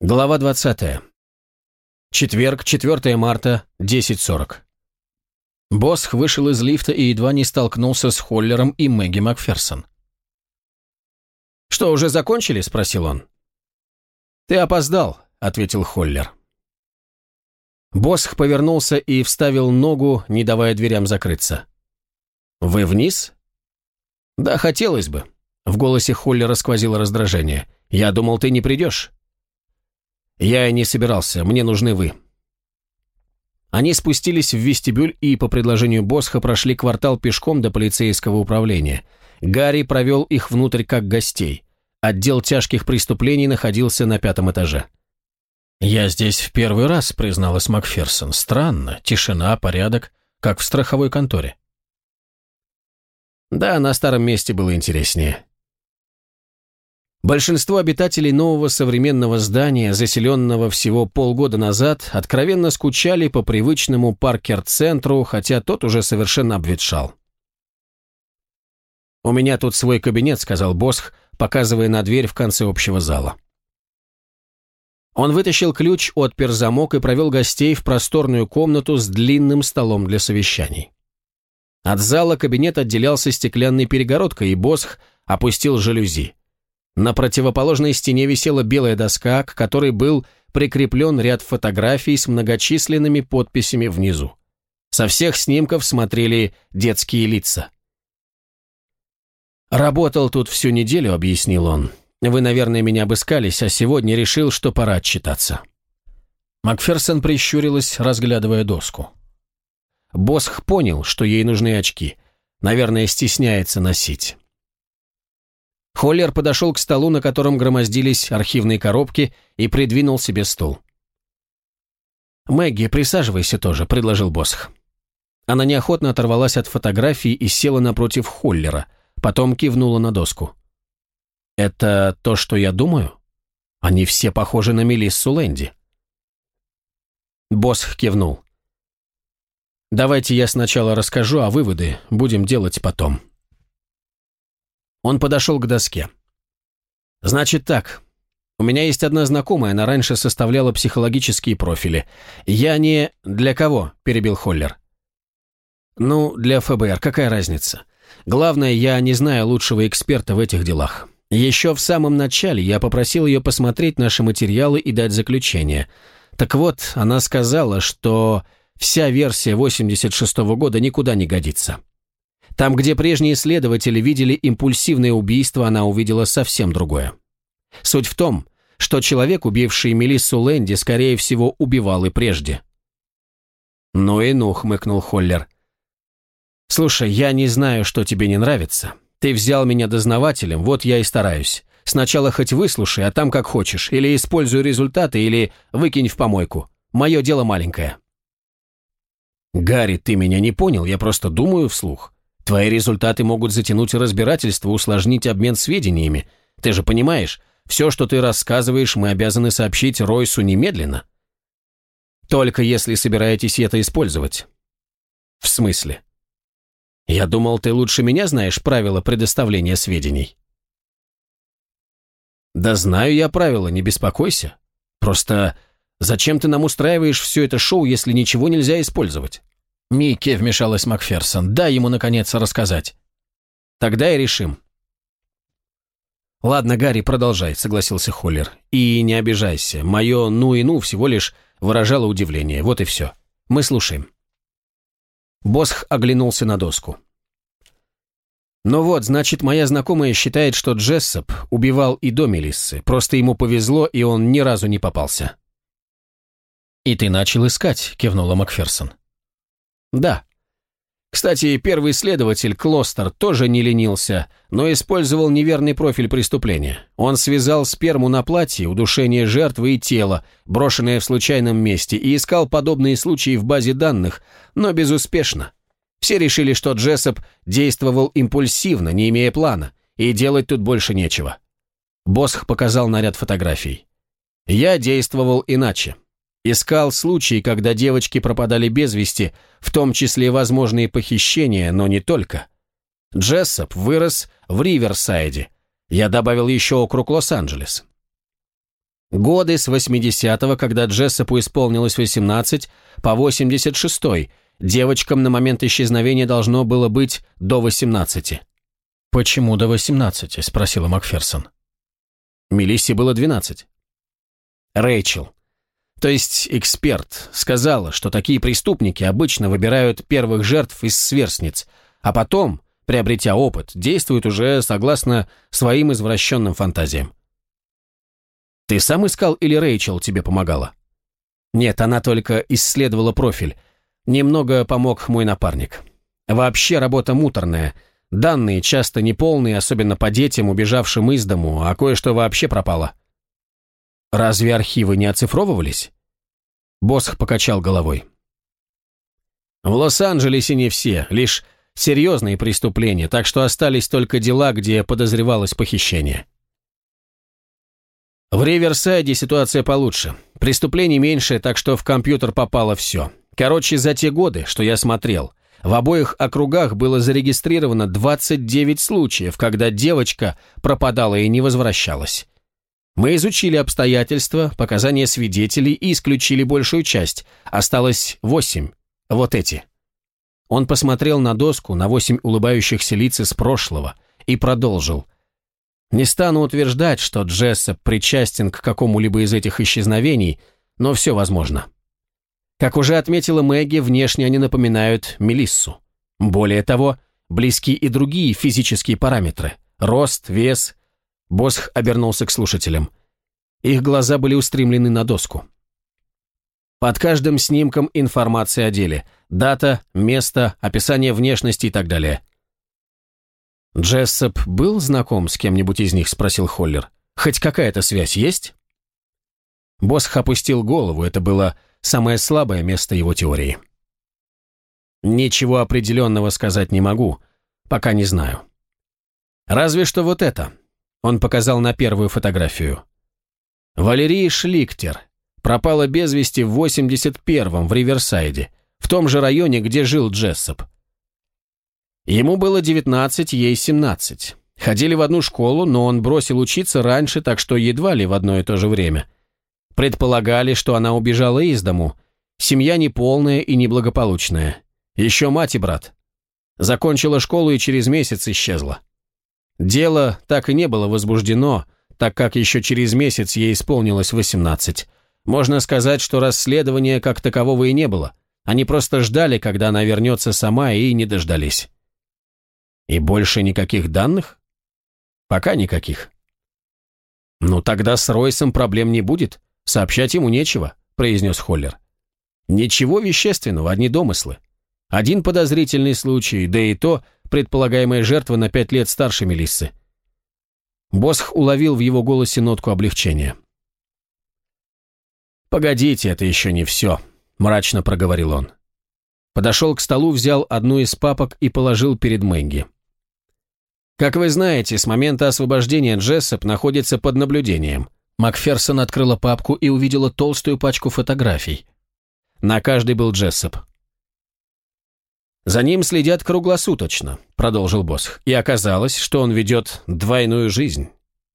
Глава 20. Четверг, 4 марта, 10.40. Босх вышел из лифта и едва не столкнулся с Холлером и Мэгги Макферсон. «Что, уже закончили?» – спросил он. «Ты опоздал», – ответил Холлер. Босх повернулся и вставил ногу, не давая дверям закрыться. «Вы вниз?» «Да, хотелось бы». В голосе Холлера сквозило раздражение. «Я думал, ты не придешь». «Я не собирался, мне нужны вы». Они спустились в вестибюль и, по предложению Босха, прошли квартал пешком до полицейского управления. Гарри провел их внутрь как гостей. Отдел тяжких преступлений находился на пятом этаже. «Я здесь в первый раз», — призналась Макферсон. «Странно. Тишина, порядок, как в страховой конторе». Да, на старом месте было интереснее. Большинство обитателей нового современного здания, заселенного всего полгода назад, откровенно скучали по привычному Паркер-центру, хотя тот уже совершенно обветшал. «У меня тут свой кабинет», — сказал Босх, показывая на дверь в конце общего зала. Он вытащил ключ, отпер замок и провел гостей в просторную комнату с длинным столом для совещаний. От зала кабинет отделялся стеклянной перегородкой, и Босх опустил жалюзи. На противоположной стене висела белая доска, к которой был прикреплен ряд фотографий с многочисленными подписями внизу. Со всех снимков смотрели детские лица. «Работал тут всю неделю», — объяснил он. «Вы, наверное, меня обыскались, а сегодня решил, что пора отчитаться». Макферсон прищурилась, разглядывая доску. Босх понял, что ей нужны очки. Наверное, стесняется носить. Холлер подошел к столу, на котором громоздились архивные коробки, и придвинул себе стул. «Мэгги, присаживайся тоже», — предложил Босх. Она неохотно оторвалась от фотографии и села напротив Холлера, потом кивнула на доску. «Это то, что я думаю? Они все похожи на Мелиссу Лэнди». Босх кивнул. «Давайте я сначала расскажу, а выводы будем делать потом». Он подошел к доске. «Значит так. У меня есть одна знакомая, она раньше составляла психологические профили. Я не... Для кого?» – перебил Холлер. «Ну, для ФБР, какая разница? Главное, я не знаю лучшего эксперта в этих делах. Еще в самом начале я попросил ее посмотреть наши материалы и дать заключение. Так вот, она сказала, что вся версия 86 -го года никуда не годится. Там, где прежние следователи видели импульсивное убийство, она увидела совсем другое. Суть в том, что человек, убивший Мелиссу Лэнди, скорее всего, убивал и прежде. «Ну и ну», — хмыкнул Холлер. «Слушай, я не знаю, что тебе не нравится. Ты взял меня дознавателем, вот я и стараюсь. Сначала хоть выслушай, а там как хочешь. Или используй результаты, или выкинь в помойку. Мое дело маленькое». «Гарри, ты меня не понял, я просто думаю вслух. Твои результаты могут затянуть разбирательство, усложнить обмен сведениями. Ты же понимаешь, все, что ты рассказываешь, мы обязаны сообщить Ройсу немедленно. Только если собираетесь это использовать. В смысле? Я думал, ты лучше меня знаешь правила предоставления сведений. Да знаю я правила, не беспокойся. Просто зачем ты нам устраиваешь все это шоу, если ничего нельзя использовать? «Микки», — вмешалась Макферсон, — «дай ему, наконец, рассказать». «Тогда и решим». «Ладно, Гарри, продолжай», — согласился Холлер. «И не обижайся. Мое «ну и ну» всего лишь выражало удивление. Вот и все. Мы слушаем». Босх оглянулся на доску. «Ну вот, значит, моя знакомая считает, что Джессоп убивал и до Мелиссы. Просто ему повезло, и он ни разу не попался». «И ты начал искать», — кивнула Макферсон. Да. Кстати, первый следователь Клостер тоже не ленился, но использовал неверный профиль преступления. Он связал сперму на платье, удушение жертвы и тело, брошенное в случайном месте, и искал подобные случаи в базе данных, но безуспешно. Все решили, что Джессоп действовал импульсивно, не имея плана, и делать тут больше нечего. Босх показал наряд фотографий. Я действовал иначе. Искал случаи, когда девочки пропадали без вести, в том числе возможные похищения, но не только. Джессоп вырос в Риверсайде. Я добавил еще округ Лос-Анджелес. Годы с 80-го, когда Джессопу исполнилось 18, по 86-й, девочкам на момент исчезновения должно было быть до 18. «Почему до 18?» – спросила Макферсон. Мелиссе было 12. Рэйчел, то есть эксперт, сказала, что такие преступники обычно выбирают первых жертв из сверстниц, а потом, приобретя опыт, действуют уже согласно своим извращенным фантазиям. Ты сам искал или Рэйчел тебе помогала? Нет, она только исследовала профиль. Немного помог мой напарник. Вообще работа муторная. Данные часто неполные, особенно по детям, убежавшим из дому, а кое-что вообще пропало. Разве архивы не оцифровывались? Босх покачал головой. В Лос-Анджелесе не все, лишь серьезные преступления, так что остались только дела, где подозревалось похищение. В Риверсайде ситуация получше. Преступлений меньше, так что в компьютер попало все. Короче, за те годы, что я смотрел, в обоих округах было зарегистрировано 29 случаев, когда девочка пропадала и не возвращалась. Мы изучили обстоятельства, показания свидетелей и исключили большую часть. Осталось 8. Вот эти. Он посмотрел на доску, на восемь улыбающихся лиц из прошлого, и продолжил – не стану утверждать, что Джессоп причастен к какому-либо из этих исчезновений, но все возможно. Как уже отметила Мэгги, внешне они напоминают Мелиссу. Более того, близки и другие физические параметры. Рост, вес. Босх обернулся к слушателям. Их глаза были устремлены на доску. Под каждым снимком информация о деле. Дата, место, описание внешности и так далее. «Джессоп был знаком с кем-нибудь из них?» – спросил Холлер. «Хоть какая-то связь есть?» Босх опустил голову, это было самое слабое место его теории. «Ничего определенного сказать не могу, пока не знаю. Разве что вот это». Он показал на первую фотографию. Валерия Шликтер пропала без вести в 81-м в Риверсайде, в том же районе, где жил Джессоп. Ему было 19, ей 17. Ходили в одну школу, но он бросил учиться раньше, так что едва ли в одно и то же время. Предполагали, что она убежала из дому. Семья неполная и неблагополучная. Еще мать и брат. Закончила школу и через месяц исчезла. Дело так и не было возбуждено, так как еще через месяц ей исполнилось 18. Можно сказать, что расследования как такового и не было. Они просто ждали, когда она вернется сама, и не дождались. И больше никаких данных? Пока никаких. Ну тогда с Ройсом проблем не будет, сообщать ему нечего, произнес Холлер. Ничего вещественного, одни домыслы. Один подозрительный случай, да и то предполагаемая жертва на пять лет старше Мелиссы. Босх уловил в его голосе нотку облегчения. «Погодите, это еще не все», — мрачно проговорил он. Подошел к столу, взял одну из папок и положил перед Мэнги. Как вы знаете, с момента освобождения Джессоп находится под наблюдением. Макферсон открыла папку и увидела толстую пачку фотографий. На каждой был Джессоп. «За ним следят круглосуточно», — продолжил Босх, «и оказалось, что он ведет двойную жизнь.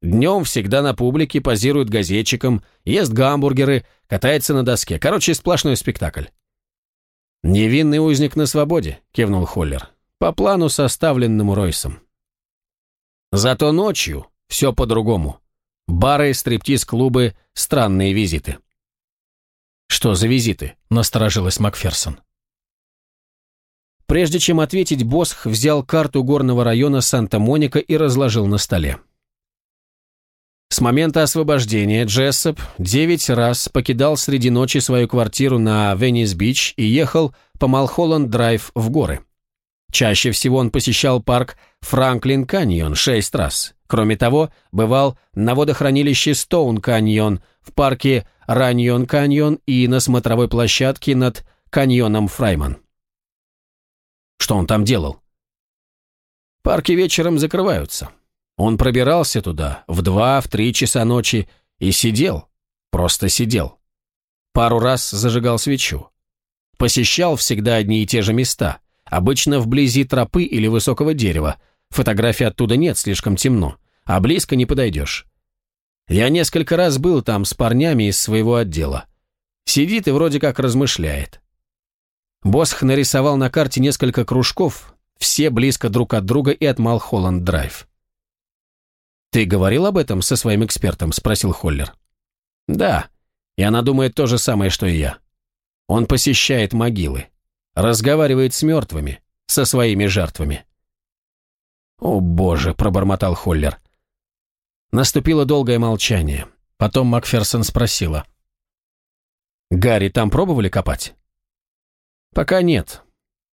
Днем всегда на публике позирует газетчикам, ест гамбургеры, катается на доске. Короче, сплошной спектакль». «Невинный узник на свободе», — кивнул Холлер, «по плану, составленному Ройсом». Зато ночью все по-другому. Бары, стриптиз-клубы, странные визиты. «Что за визиты?» – насторожилась Макферсон. Прежде чем ответить, Босх взял карту горного района Санта-Моника и разложил на столе. С момента освобождения Джессоп девять раз покидал среди ночи свою квартиру на Веннис-Бич и ехал по Малхолланд-Драйв в горы. Чаще всего он посещал парк Франклин Каньон шесть раз. Кроме того, бывал на водохранилище Стоун Каньон, в парке Раньон Каньон и на смотровой площадке над каньоном Фрайман. Что он там делал? Парки вечером закрываются. Он пробирался туда в два, в три часа ночи и сидел, просто сидел. Пару раз зажигал свечу. Посещал всегда одни и те же места – Обычно вблизи тропы или высокого дерева. Фотографий оттуда нет, слишком темно. А близко не подойдешь. Я несколько раз был там с парнями из своего отдела. Сидит и вроде как размышляет. Босх нарисовал на карте несколько кружков, все близко друг от друга и от Малхолланд-Драйв. «Ты говорил об этом со своим экспертом?» – спросил Холлер. «Да, и она думает то же самое, что и я. Он посещает могилы, разговаривает с мертвыми, со своими жертвами». «О, боже!» – пробормотал Холлер. Наступило долгое молчание. Потом Макферсон спросила. «Гарри, там пробовали копать?» «Пока нет.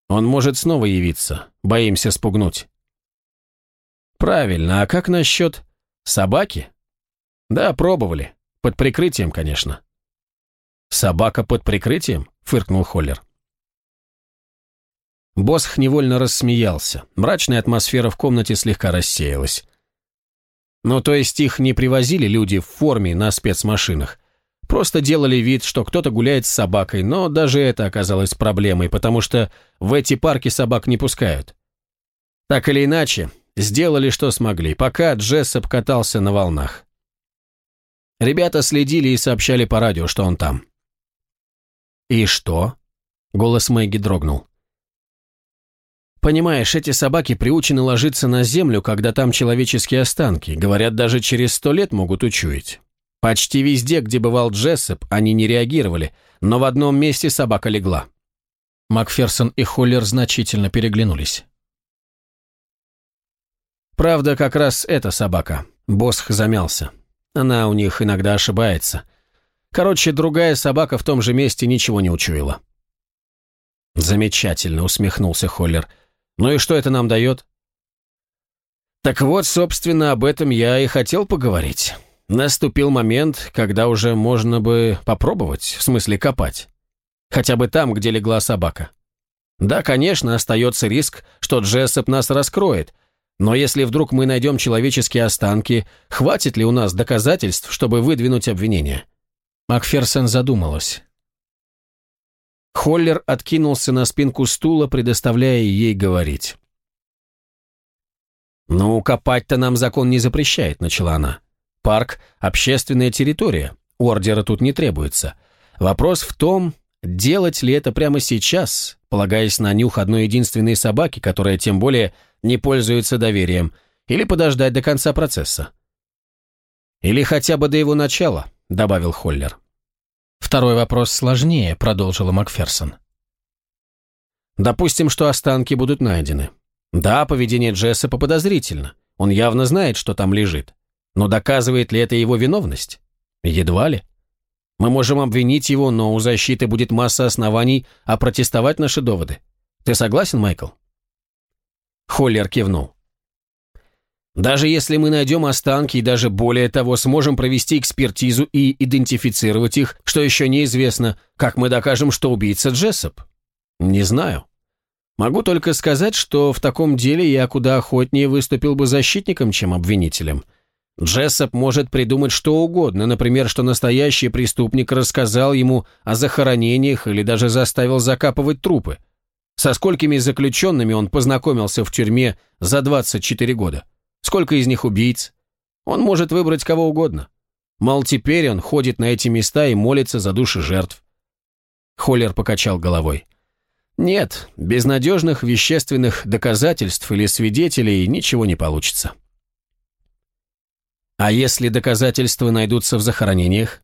Он может снова явиться. Боимся спугнуть». «Правильно. А как насчет собаки?» «Да, пробовали. Под прикрытием, конечно». «Собака под прикрытием?» — фыркнул Холлер. Босх невольно рассмеялся. Мрачная атмосфера в комнате слегка рассеялась. Ну, то есть их не привозили люди в форме на спецмашинах. Просто делали вид, что кто-то гуляет с собакой, но даже это оказалось проблемой, потому что в эти парки собак не пускают. Так или иначе, сделали, что смогли, пока Джессоп катался на волнах. Ребята следили и сообщали по радио, что он там. «И что?» — голос Мэгги дрогнул. Понимаешь, эти собаки приучены ложиться на землю, когда там человеческие останки. Говорят, даже через сто лет могут учуять. Почти везде, где бывал Джессоп, они не реагировали, но в одном месте собака легла. Макферсон и Холлер значительно переглянулись. Правда, как раз эта собака. Босх замялся. Она у них иногда ошибается. Короче, другая собака в том же месте ничего не учуяла. Замечательно, усмехнулся Холлер. Ну и что это нам дает? Так вот, собственно, об этом я и хотел поговорить. Наступил момент, когда уже можно бы попробовать, в смысле копать. Хотя бы там, где легла собака. Да, конечно, остается риск, что Джессоп нас раскроет, но если вдруг мы найдем человеческие останки, хватит ли у нас доказательств, чтобы выдвинуть обвинение? Макферсон задумалась. Холлер откинулся на спинку стула, предоставляя ей говорить. «Ну, копать-то нам закон не запрещает», — начала она. «Парк — общественная территория, ордера тут не требуется. Вопрос в том, делать ли это прямо сейчас, полагаясь на нюх одной единственной собаки, которая тем более не пользуется доверием, или подождать до конца процесса». «Или хотя бы до его начала», — добавил Холлер. «Второй вопрос сложнее», — продолжила Макферсон. «Допустим, что останки будут найдены. Да, поведение Джессопа подозрительно. Он явно знает, что там лежит. Но доказывает ли это его виновность? Едва ли. Мы можем обвинить его, но у защиты будет масса оснований опротестовать наши доводы. Ты согласен, Майкл?» Холлер кивнул. Даже если мы найдем останки и даже более того сможем провести экспертизу и идентифицировать их, что еще неизвестно, как мы докажем, что убийца Джессоп? Не знаю. Могу только сказать, что в таком деле я куда охотнее выступил бы защитником, чем обвинителем. Джессоп может придумать что угодно, например, что настоящий преступник рассказал ему о захоронениях или даже заставил закапывать трупы. Со сколькими заключенными он познакомился в тюрьме за 24 года? Сколько из них убийц? Он может выбрать кого угодно. Мол, теперь он ходит на эти места и молится за души жертв. Холлер покачал головой. Нет, без надежных вещественных доказательств или свидетелей ничего не получится. А если доказательства найдутся в захоронениях?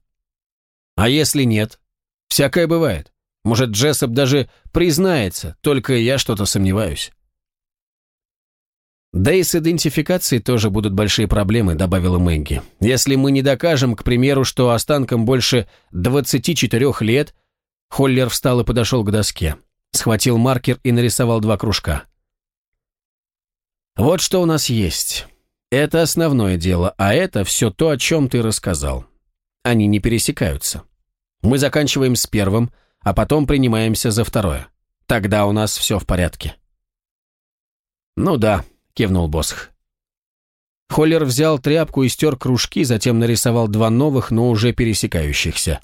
А если нет? Всякое бывает. Может, Джессоп даже признается, только я что-то сомневаюсь. «Да и с идентификацией тоже будут большие проблемы», — добавила Мэгги. «Если мы не докажем, к примеру, что останкам больше 24 лет...» Холлер встал и подошел к доске. Схватил маркер и нарисовал два кружка. «Вот что у нас есть. Это основное дело, а это все то, о чем ты рассказал. Они не пересекаются. Мы заканчиваем с первым, а потом принимаемся за второе. Тогда у нас все в порядке». «Ну да», — кивнул Босх. Холлер взял тряпку и стер кружки, затем нарисовал два новых, но уже пересекающихся.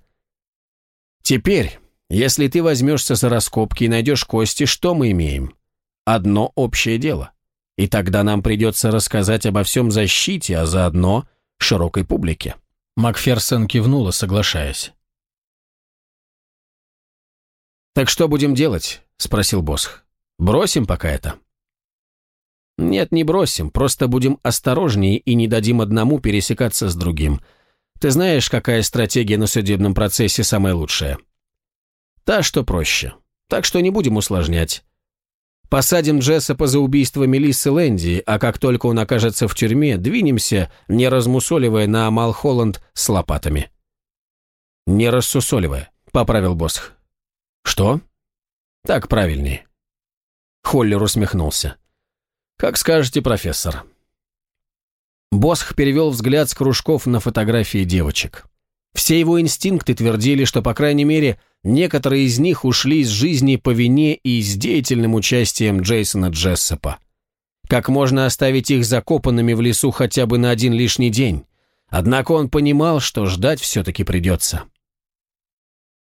«Теперь, если ты возьмешься за раскопки и найдешь кости, что мы имеем? Одно общее дело. И тогда нам придется рассказать обо всем защите, а заодно широкой публике». Макферсон кивнула, соглашаясь. «Так что будем делать?» – спросил Босх. «Бросим пока это?» «Нет, не бросим, просто будем осторожнее и не дадим одному пересекаться с другим. Ты знаешь, какая стратегия на судебном процессе самая лучшая?» «Та, что проще. Так что не будем усложнять. Посадим Джессопа за убийство Мелиссы Лэнди, а как только он окажется в тюрьме, двинемся, не размусоливая на Малхолланд с лопатами». «Не рассусоливая», — поправил Босх. «Что?» «Так правильнее». Холлер усмехнулся. «Как скажете, профессор». Босх перевел взгляд с кружков на фотографии девочек. Все его инстинкты твердили, что, по крайней мере, некоторые из них ушли из жизни по вине и с деятельным участием Джейсона Джессопа. Как можно оставить их закопанными в лесу хотя бы на один лишний день? Однако он понимал, что ждать все-таки придется.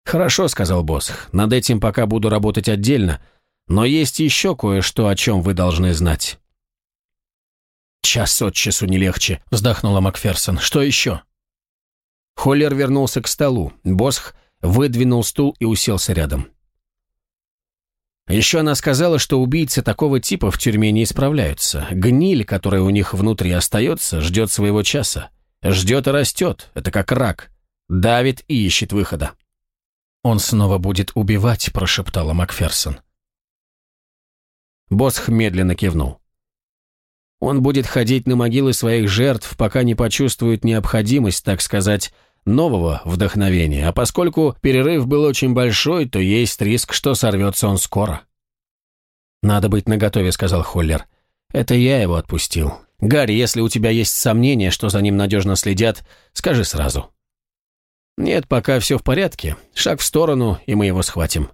«Хорошо», — сказал Босх, — «над этим пока буду работать отдельно, но есть еще кое-что, о чем вы должны знать». «Час от часу не легче», — вздохнула Макферсон. «Что еще?» Холлер вернулся к столу. Босх выдвинул стул и уселся рядом. Еще она сказала, что убийцы такого типа в тюрьме не исправляются. Гниль, которая у них внутри остается, ждет своего часа. Ждет и растет. Это как рак. Давит и ищет выхода. «Он снова будет убивать», – прошептала Макферсон. Босх медленно кивнул. Он будет ходить на могилы своих жертв, пока не почувствует необходимость, так сказать, нового вдохновения, а поскольку перерыв был очень большой, то есть риск, что сорвется он скоро. «Надо быть наготове», — сказал Холлер. «Это я его отпустил. Гарри, если у тебя есть сомнения, что за ним надежно следят, скажи сразу». «Нет, пока все в порядке. Шаг в сторону, и мы его схватим».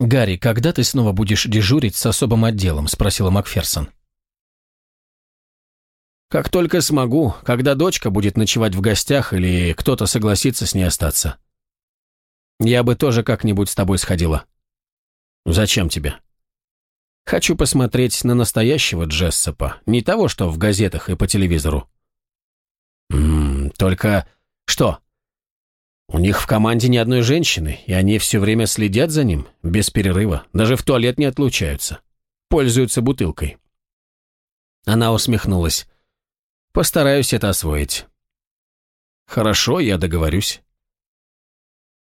«Гарри, когда ты снова будешь дежурить с особым отделом?» – спросила Макферсон. Как только смогу, когда дочка будет ночевать в гостях или кто-то согласится с ней остаться. Я бы тоже как-нибудь с тобой сходила. Зачем тебе? Хочу посмотреть на настоящего Джессопа, не того, что в газетах и по телевизору. М -м, только... Что? У них в команде ни одной женщины, и они все время следят за ним, без перерыва, даже в туалет не отлучаются. Пользуются бутылкой. Она усмехнулась. Постараюсь это освоить. Хорошо, я договорюсь.